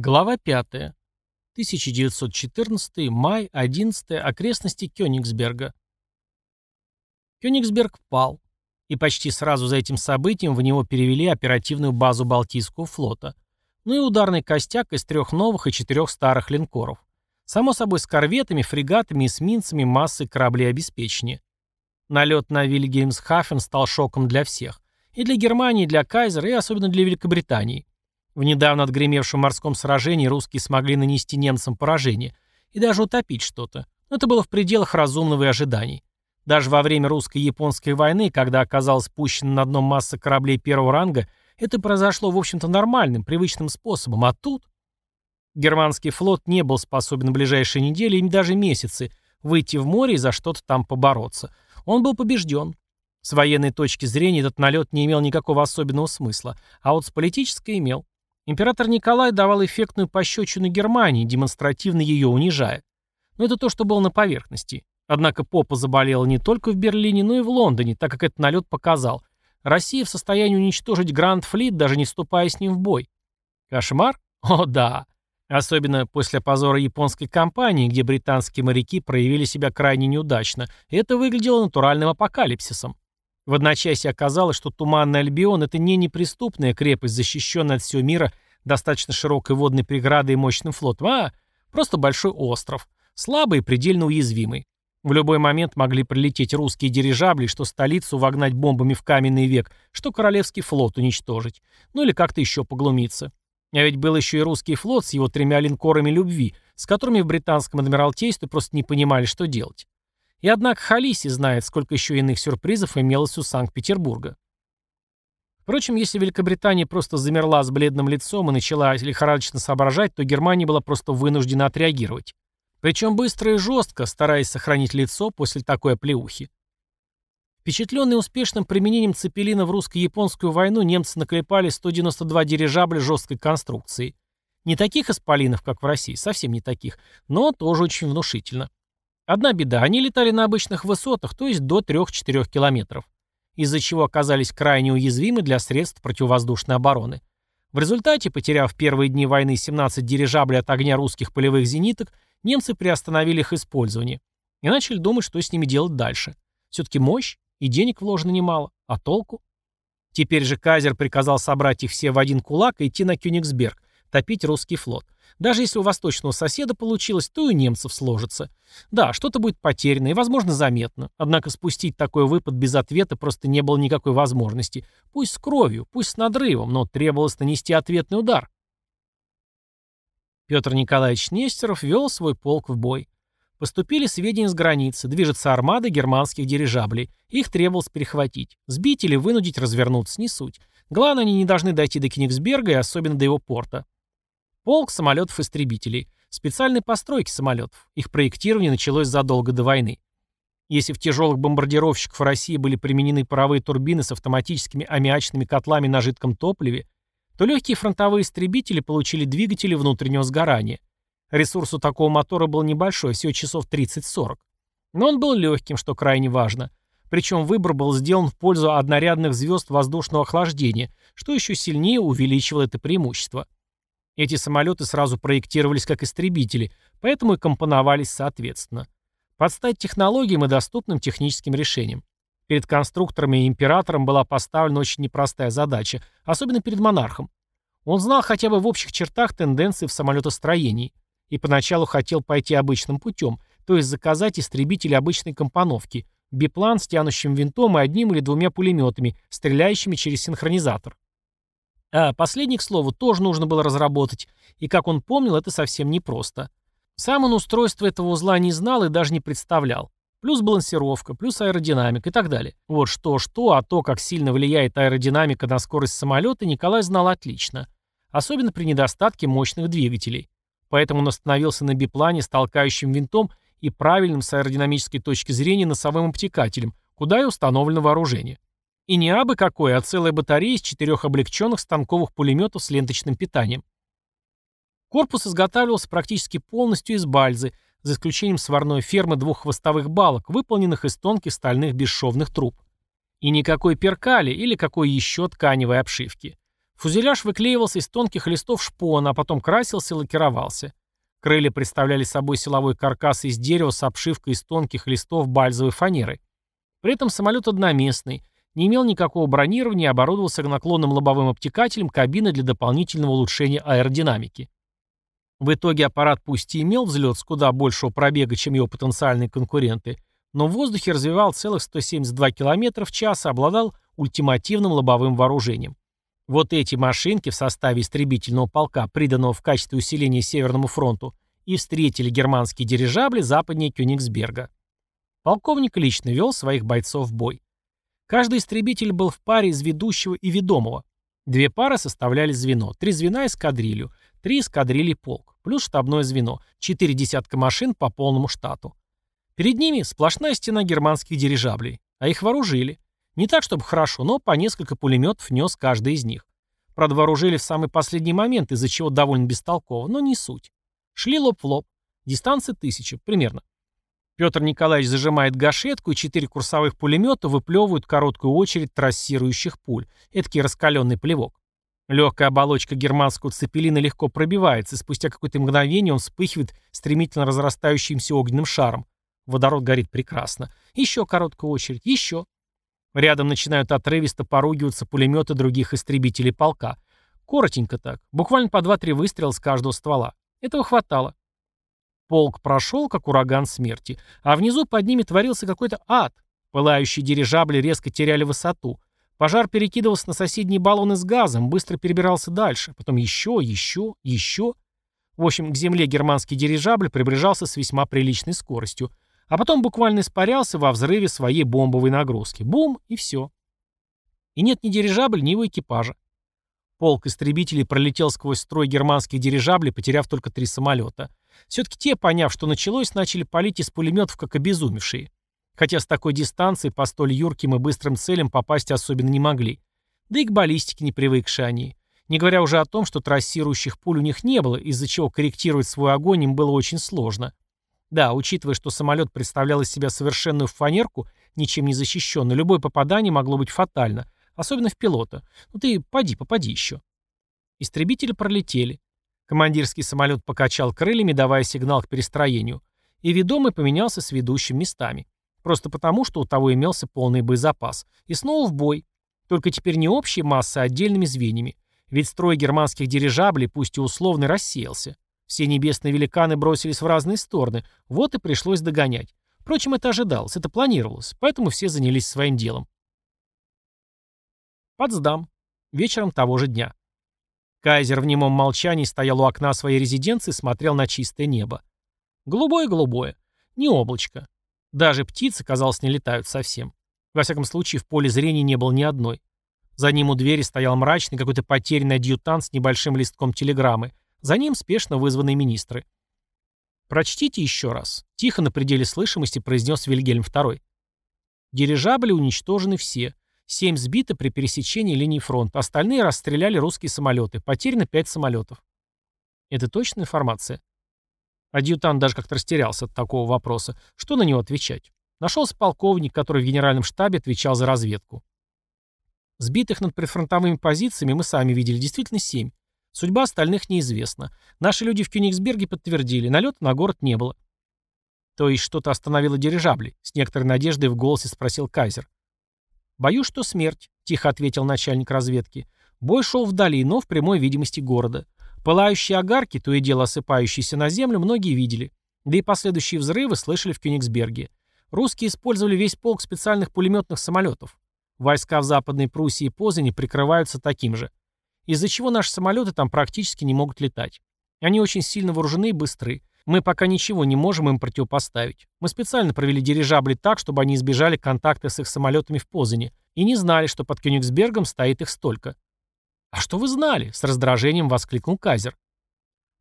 Глава 5. 1914, май, 11, окрестности Кёнигсберга. Кёнигсберг пал, и почти сразу за этим событием в него перевели оперативную базу Балтийского флота, ну и ударный костяк из трех новых и четырех старых линкоров. Само собой с корветами, фрегатами, эсминцами, массой кораблей обеспечения. Налет на Вильгельмсхафен стал шоком для всех. И для Германии, и для Кайзера, и особенно для Великобритании. В недавно отгремевшем морском сражении русские смогли нанести немцам поражение и даже утопить что-то. Но это было в пределах разумного и ожиданий. Даже во время русско-японской войны, когда оказалась пущена на дно масса кораблей первого ранга, это произошло, в общем-то, нормальным, привычным способом. А тут... Германский флот не был способен в ближайшие недели и даже месяцы выйти в море и за что-то там побороться. Он был побежден. С военной точки зрения этот налет не имел никакого особенного смысла, а вот с политической имел. Император Николай давал эффектную пощечину Германии, демонстративно ее унижая. Но это то, что было на поверхности. Однако попа заболела не только в Берлине, но и в Лондоне, так как этот налет показал. Россия в состоянии уничтожить Гранд-флит, даже не вступая с ним в бой. Кошмар? О, да. Особенно после позора японской кампании, где британские моряки проявили себя крайне неудачно. Это выглядело натуральным апокалипсисом. В одночасье оказалось, что Туманный Альбион – это не неприступная крепость, защищенная от всего мира достаточно широкой водной преградой и мощным флотом, а просто большой остров, слабый и предельно уязвимый. В любой момент могли прилететь русские дирижабли, что столицу вогнать бомбами в каменный век, что королевский флот уничтожить, ну или как-то еще поглумиться. А ведь был еще и русский флот с его тремя линкорами любви, с которыми в британском адмиралтействе просто не понимали, что делать. И однако Халиси знает, сколько еще иных сюрпризов имелось у Санкт-Петербурга. Впрочем, если Великобритания просто замерла с бледным лицом и начала лихорадочно соображать, то Германия была просто вынуждена отреагировать. Причем быстро и жестко, стараясь сохранить лицо после такой оплеухи. Впечатленные успешным применением цепелина в русско-японскую войну, немцы наклепали 192 дирижабля жесткой конструкции. Не таких исполинов, как в России, совсем не таких, но тоже очень внушительно. Одна беда, они летали на обычных высотах, то есть до 3-4 километров, из-за чего оказались крайне уязвимы для средств противовоздушной обороны. В результате, потеряв первые дни войны 17 дирижаблей от огня русских полевых зениток, немцы приостановили их использование и начали думать, что с ними делать дальше. Все-таки мощь и денег вложено немало, а толку? Теперь же Кайзер приказал собрать их все в один кулак и идти на Кёнигсберг, топить русский флот. Даже если у восточного соседа получилось, то и у немцев сложится. Да, что-то будет потеряно и, возможно, заметно. Однако спустить такой выпад без ответа просто не было никакой возможности. Пусть с кровью, пусть с надрывом, но требовалось нанести ответный удар. Петр Николаевич Нестеров вел свой полк в бой. Поступили сведения с границы, движется армада германских дирижаблей. Их требовалось перехватить. Сбить или вынудить развернуться, не суть. Главное, они не должны дойти до Кенигсберга и особенно до его порта. Полк самолетов-истребителей. Специальной постройки самолетов. Их проектирование началось задолго до войны. Если в тяжелых бомбардировщиках в России были применены паровые турбины с автоматическими аммиачными котлами на жидком топливе, то легкие фронтовые истребители получили двигатели внутреннего сгорания. Ресурс у такого мотора был небольшой, всего часов 30-40. Но он был легким, что крайне важно. Причем выбор был сделан в пользу однорядных звезд воздушного охлаждения, что еще сильнее увеличивало это преимущество. Эти самолеты сразу проектировались как истребители, поэтому и компоновались соответственно. Под стать технологиям и доступным техническим решениям. Перед конструкторами и императором была поставлена очень непростая задача, особенно перед монархом. Он знал хотя бы в общих чертах тенденции в самолетостроении и поначалу хотел пойти обычным путем, то есть заказать истребители обычной компоновки, биплан с тянущим винтом и одним или двумя пулеметами, стреляющими через синхронизатор. А последний, к слову, тоже нужно было разработать, и, как он помнил, это совсем непросто. Сам он устройство этого узла не знал и даже не представлял. Плюс балансировка, плюс аэродинамика и так далее. Вот что-что, а то, как сильно влияет аэродинамика на скорость самолета, Николай знал отлично. Особенно при недостатке мощных двигателей. Поэтому он остановился на биплане с толкающим винтом и правильным с аэродинамической точки зрения носовым обтекателем, куда и установлено вооружение. И не абы какое, а целая батарея из четырех облегченных станковых пулеметов с ленточным питанием. Корпус изготавливался практически полностью из бальзы, за исключением сварной фермы двух хвостовых балок, выполненных из тонких стальных бесшовных труб. И никакой перкали или какой еще тканевой обшивки. Фузеляж выклеивался из тонких листов шпона, а потом красился и лакировался. Крылья представляли собой силовой каркас из дерева с обшивкой из тонких листов бальзовой фанеры. При этом самолет одноместный, не имел никакого бронирования и оборудовался наклонным лобовым обтекателем кабины для дополнительного улучшения аэродинамики. В итоге аппарат пусть и имел взлет с куда большего пробега, чем его потенциальные конкуренты, но в воздухе развивал целых 172 км в час и обладал ультимативным лобовым вооружением. Вот эти машинки в составе истребительного полка, приданного в качестве усиления Северному фронту, и встретили германские дирижабли западнее Кёнигсберга. Полковник лично вел своих бойцов в бой. Каждый истребитель был в паре из ведущего и ведомого. Две пары составляли звено, три звена эскадрилью, три эскадрильи полк, плюс штабное звено, четыре десятка машин по полному штату. Перед ними сплошная стена германских дирижаблей, а их вооружили. Не так, чтобы хорошо, но по несколько пулеметов нес каждый из них. Правда, вооружили в самый последний момент, из-за чего довольно бестолково, но не суть. Шли лоб в лоб. Дистанция тысяча, примерно. Петр Николаевич зажимает гашетку, и четыре курсовых пулемета выплевывают короткую очередь трассирующих пуль. Эдакий раскаленный плевок. Легкая оболочка германского цепелина легко пробивается, и спустя какое-то мгновение он вспыхивает стремительно разрастающимся огненным шаром. Водород горит прекрасно. Еще короткая очередь, еще. Рядом начинают отрывисто поругиваться пулеметы других истребителей полка. Коротенько так, буквально по 2-3 выстрела с каждого ствола. Этого хватало. Полк прошел, как ураган смерти, а внизу под ними творился какой-то ад. Пылающие дирижабли резко теряли высоту. Пожар перекидывался на соседние баллоны с газом, быстро перебирался дальше, потом еще, еще, еще. В общем, к земле германский дирижабль приближался с весьма приличной скоростью – а потом буквально испарялся во взрыве своей бомбовой нагрузки. Бум, и все. И нет ни дирижабль, ни его экипажа. Полк истребителей пролетел сквозь строй германских дирижаблей, потеряв только три самолета. Все-таки те, поняв, что началось, начали палить из пулеметов, как обезумевшие. Хотя с такой дистанции по столь юрким и быстрым целям попасть особенно не могли. Да и к баллистике не привыкшие они. Не говоря уже о том, что трассирующих пуль у них не было, из-за чего корректировать свой огонь им было очень сложно. Да, учитывая, что самолет представлял из себя совершенную фанерку, ничем не защищенный, любое попадание могло быть фатально, особенно в пилота. Ну ты поди, попади еще. Истребители пролетели. Командирский самолет покачал крыльями, давая сигнал к перестроению, и ведомый поменялся с ведущим местами. Просто потому, что у того имелся полный боезапас. И снова в бой. Только теперь не общей массой, а отдельными звеньями. Ведь строй германских дирижаблей, пусть и условно, рассеялся. Все небесные великаны бросились в разные стороны, вот и пришлось догонять. Впрочем, это ожидалось, это планировалось, поэтому все занялись своим делом. Потсдам. Вечером того же дня. Кайзер в немом молчании стоял у окна своей резиденции и смотрел на чистое небо. Голубое-голубое. Не облачко. Даже птицы, казалось, не летают совсем. Во всяком случае, в поле зрения не было ни одной. За ним у двери стоял мрачный, какой-то потерянный адъютант с небольшим листком телеграммы, за ним спешно вызванные министры. «Прочтите еще раз», — тихо на пределе слышимости произнес Вильгельм II. Дирижабли уничтожены все. Семь сбиты при пересечении линии фронта. Остальные расстреляли русские самолеты. Потеряно пять самолетов. Это точная информация? Адъютант даже как-то растерялся от такого вопроса. Что на него отвечать? Нашелся полковник, который в генеральном штабе отвечал за разведку. Сбитых над прифронтовыми позициями мы сами видели действительно семь. Судьба остальных неизвестна. Наши люди в Кёнигсберге подтвердили, налета на город не было. То есть что-то остановило дирижабли? С некоторой надеждой в голосе спросил Кайзер. «Боюсь, что смерть», — тихо ответил начальник разведки. Бой шел вдали, но в прямой видимости города. Пылающие огарки, то и дело осыпающиеся на землю, многие видели. Да и последующие взрывы слышали в Кёнигсберге. Русские использовали весь полк специальных пулеметных самолетов. Войска в Западной Пруссии и Позане прикрываются таким же из-за чего наши самолеты там практически не могут летать. Они очень сильно вооружены и быстры. Мы пока ничего не можем им противопоставить. Мы специально провели дирижабли так, чтобы они избежали контакта с их самолетами в Позане и не знали, что под Кёнигсбергом стоит их столько. «А что вы знали?» — с раздражением воскликнул Кайзер.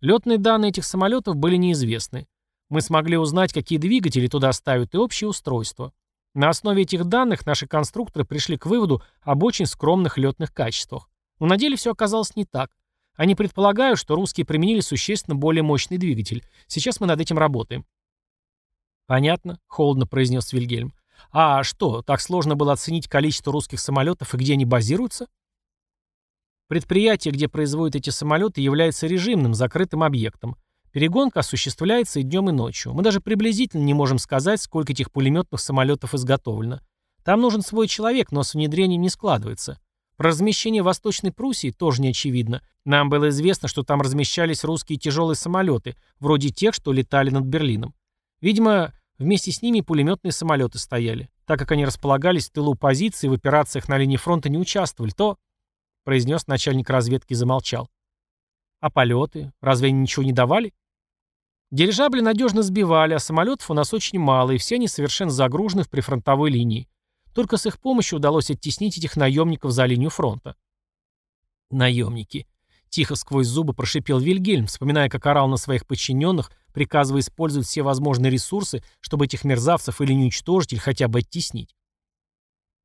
Летные данные этих самолетов были неизвестны. Мы смогли узнать, какие двигатели туда ставят и общее устройство. На основе этих данных наши конструкторы пришли к выводу об очень скромных летных качествах. Но на деле все оказалось не так. Они предполагают, что русские применили существенно более мощный двигатель. Сейчас мы над этим работаем. «Понятно», — холодно произнес Вильгельм. «А что, так сложно было оценить количество русских самолетов и где они базируются?» Предприятие, где производят эти самолеты, является режимным, закрытым объектом. Перегонка осуществляется и днем, и ночью. Мы даже приблизительно не можем сказать, сколько этих пулеметных самолетов изготовлено. Там нужен свой человек, но с внедрением не складывается. Про размещение Восточной Пруссии тоже не очевидно. Нам было известно, что там размещались русские тяжелые самолеты, вроде тех, что летали над Берлином. Видимо, вместе с ними пулеметные самолеты стояли. Так как они располагались в тылу позиции в операциях на линии фронта не участвовали, то... произнес начальник разведки и замолчал. А полеты? Разве они ничего не давали? Дирижабли надежно сбивали, а самолетов у нас очень мало, и все они совершенно загружены в прифронтовой линии. Только с их помощью удалось оттеснить этих наемников за линию фронта. Наемники. Тихо сквозь зубы прошипел Вильгельм, вспоминая, как орал на своих подчиненных, приказывая использовать все возможные ресурсы, чтобы этих мерзавцев или не уничтожить, или хотя бы оттеснить.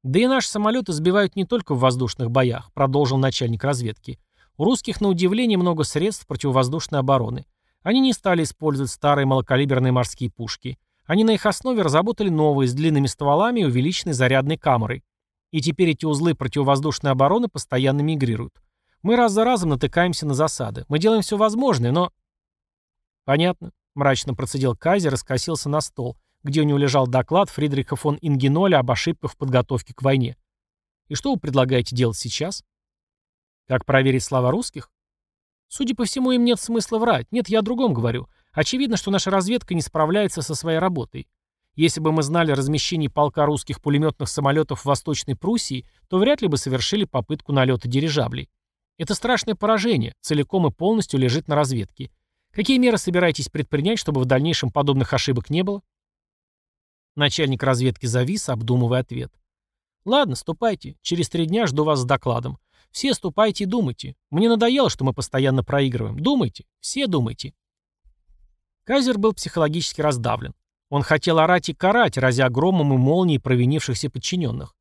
«Да и наши самолеты сбивают не только в воздушных боях», продолжил начальник разведки. «У русских, на удивление, много средств противовоздушной обороны. Они не стали использовать старые малокалиберные морские пушки. Они на их основе разработали новые с длинными стволами и увеличенной зарядной камерой. И теперь эти узлы противовоздушной обороны постоянно мигрируют. Мы раз за разом натыкаемся на засады. Мы делаем все возможное, но... Понятно. Мрачно процедил Кайзер и скосился на стол, где у него лежал доклад Фридриха фон Ингеноля об ошибках в подготовке к войне. И что вы предлагаете делать сейчас? Как проверить слова русских? Судя по всему, им нет смысла врать. Нет, я о другом говорю. Очевидно, что наша разведка не справляется со своей работой. Если бы мы знали размещение полка русских пулеметных самолетов в Восточной Пруссии, то вряд ли бы совершили попытку налета дирижаблей. Это страшное поражение, целиком и полностью лежит на разведке. Какие меры собираетесь предпринять, чтобы в дальнейшем подобных ошибок не было? Начальник разведки завис, обдумывая ответ. Ладно, ступайте. Через три дня жду вас с докладом. Все ступайте и думайте. Мне надоело, что мы постоянно проигрываем. Думайте. Все думайте. Кайзер был психологически раздавлен. Он хотел орать и карать, разя громом и молнией провинившихся подчиненных.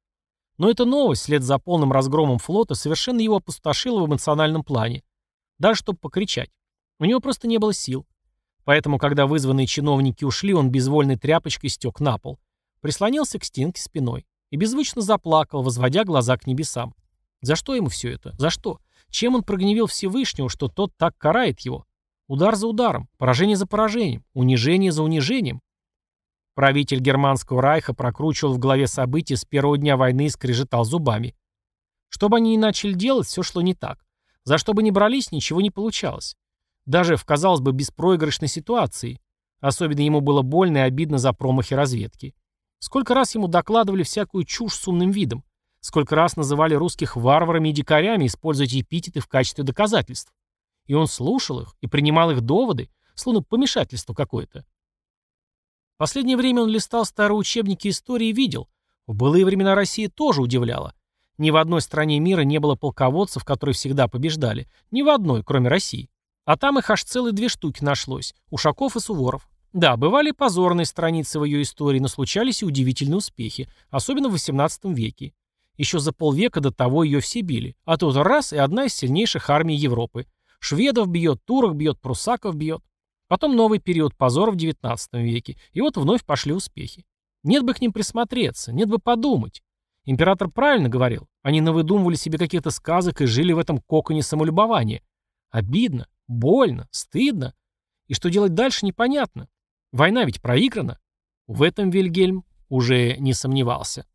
Но эта новость, вслед за полным разгромом флота, совершенно его опустошила в эмоциональном плане. Даже чтобы покричать. У него просто не было сил. Поэтому, когда вызванные чиновники ушли, он безвольной тряпочкой стек на пол. Прислонился к стенке спиной. И беззвучно заплакал, возводя глаза к небесам. За что ему все это? За что? Чем он прогневил Всевышнего, что тот так карает его? Удар за ударом, поражение за поражением, унижение за унижением. Правитель германского райха прокручивал в голове события с первого дня войны и скрежетал зубами. Что бы они ни начали делать, все шло не так. За что бы ни брались, ничего не получалось. Даже в, казалось бы, беспроигрышной ситуации. Особенно ему было больно и обидно за промахи разведки. Сколько раз ему докладывали всякую чушь с умным видом. Сколько раз называли русских варварами и дикарями, используя эпитеты в качестве доказательств. И он слушал их и принимал их доводы, словно помешательство какое-то. Последнее время он листал старые учебники истории и видел, в былые времена России тоже удивляла. Ни в одной стране мира не было полководцев, которые всегда побеждали. Ни в одной, кроме России. А там их аж целые две штуки нашлось. Ушаков и Суворов. Да, бывали позорные страницы в ее истории, но случались и удивительные успехи, особенно в XVIII веке. Еще за полвека до того ее все били. А тут раз и одна из сильнейших армий Европы. Шведов бьет, турок бьет, прусаков бьет. Потом новый период позора в XIX веке. И вот вновь пошли успехи. Нет бы к ним присмотреться, нет бы подумать. Император правильно говорил. Они навыдумывали себе каких-то сказок и жили в этом коконе самолюбования. Обидно, больно, стыдно. И что делать дальше, непонятно. Война ведь проиграна. В этом Вильгельм уже не сомневался.